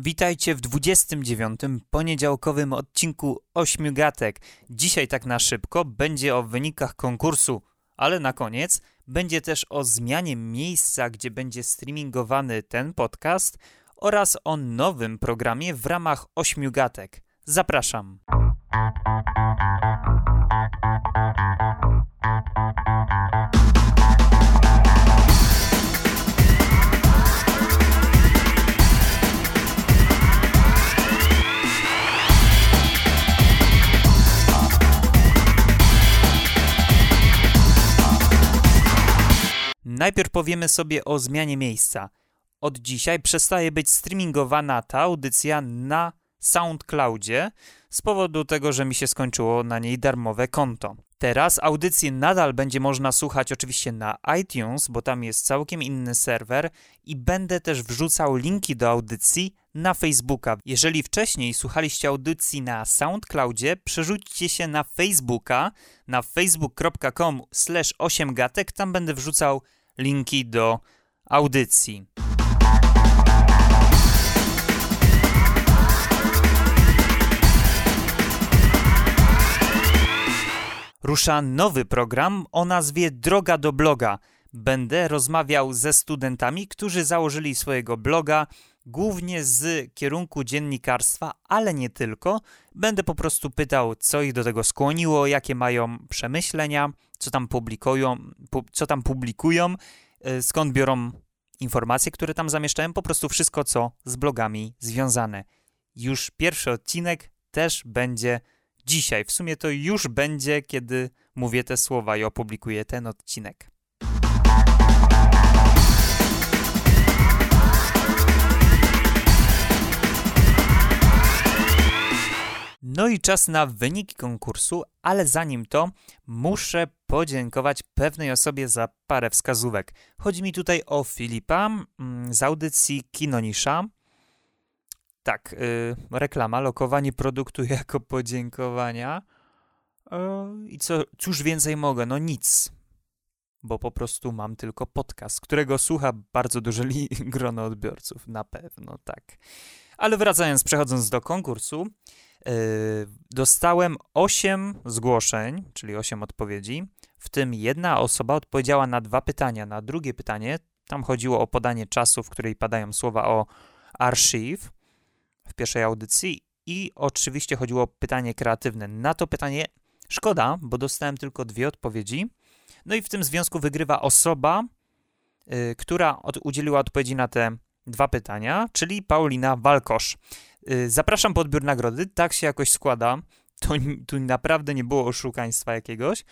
Witajcie w 29. poniedziałkowym odcinku Ośmiu Gatek. Dzisiaj tak na szybko będzie o wynikach konkursu, ale na koniec będzie też o zmianie miejsca, gdzie będzie streamingowany ten podcast oraz o nowym programie w ramach Ośmiu Gatek. Zapraszam. Najpierw powiemy sobie o zmianie miejsca. Od dzisiaj przestaje być streamingowana ta audycja na SoundCloudzie z powodu tego, że mi się skończyło na niej darmowe konto. Teraz audycję nadal będzie można słuchać oczywiście na iTunes, bo tam jest całkiem inny serwer i będę też wrzucał linki do audycji na Facebooka. Jeżeli wcześniej słuchaliście audycji na SoundCloudzie, przerzućcie się na Facebooka, na facebook.com 8gatek, tam będę wrzucał linki do audycji. Rusza nowy program o nazwie Droga do bloga. Będę rozmawiał ze studentami, którzy założyli swojego bloga, głównie z kierunku dziennikarstwa, ale nie tylko. Będę po prostu pytał, co ich do tego skłoniło, jakie mają przemyślenia, co tam publikują, pu co tam publikują, y, skąd biorą informacje, które tam zamieszczałem, po prostu wszystko, co z blogami związane. Już pierwszy odcinek też będzie dzisiaj. W sumie to już będzie, kiedy mówię te słowa i opublikuję ten odcinek. No i czas na wyniki konkursu, ale zanim to muszę podziękować pewnej osobie za parę wskazówek. Chodzi mi tutaj o Filipa mm, z audycji Kinonisza. Tak, yy, reklama, lokowanie produktu jako podziękowania. Yy, I co, cóż więcej mogę? No nic, bo po prostu mam tylko podcast, którego słucha bardzo duże grono odbiorców, na pewno, tak. Ale wracając, przechodząc do konkursu, dostałem 8 zgłoszeń, czyli 8 odpowiedzi, w tym jedna osoba odpowiedziała na dwa pytania. Na drugie pytanie, tam chodziło o podanie czasu, w której padają słowa o archive w pierwszej audycji i oczywiście chodziło o pytanie kreatywne. Na to pytanie szkoda, bo dostałem tylko dwie odpowiedzi. No i w tym związku wygrywa osoba, yy, która od, udzieliła odpowiedzi na te dwa pytania, czyli Paulina Walkosz. Yy, zapraszam po odbiór nagrody. Tak się jakoś składa. To, tu naprawdę nie było oszukaństwa jakiegoś,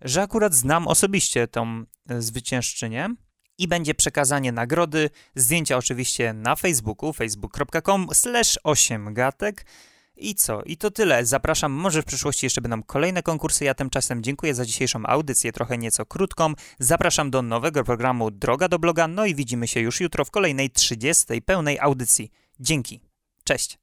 że akurat znam osobiście tą y, zwyciężczynię i będzie przekazanie nagrody, zdjęcia oczywiście na Facebooku, facebook.com slash 8gatek. I co? I to tyle. Zapraszam, może w przyszłości jeszcze będą kolejne konkursy. Ja tymczasem dziękuję za dzisiejszą audycję, trochę nieco krótką. Zapraszam do nowego programu Droga do bloga, no i widzimy się już jutro w kolejnej 30. pełnej audycji. Dzięki. Cześć.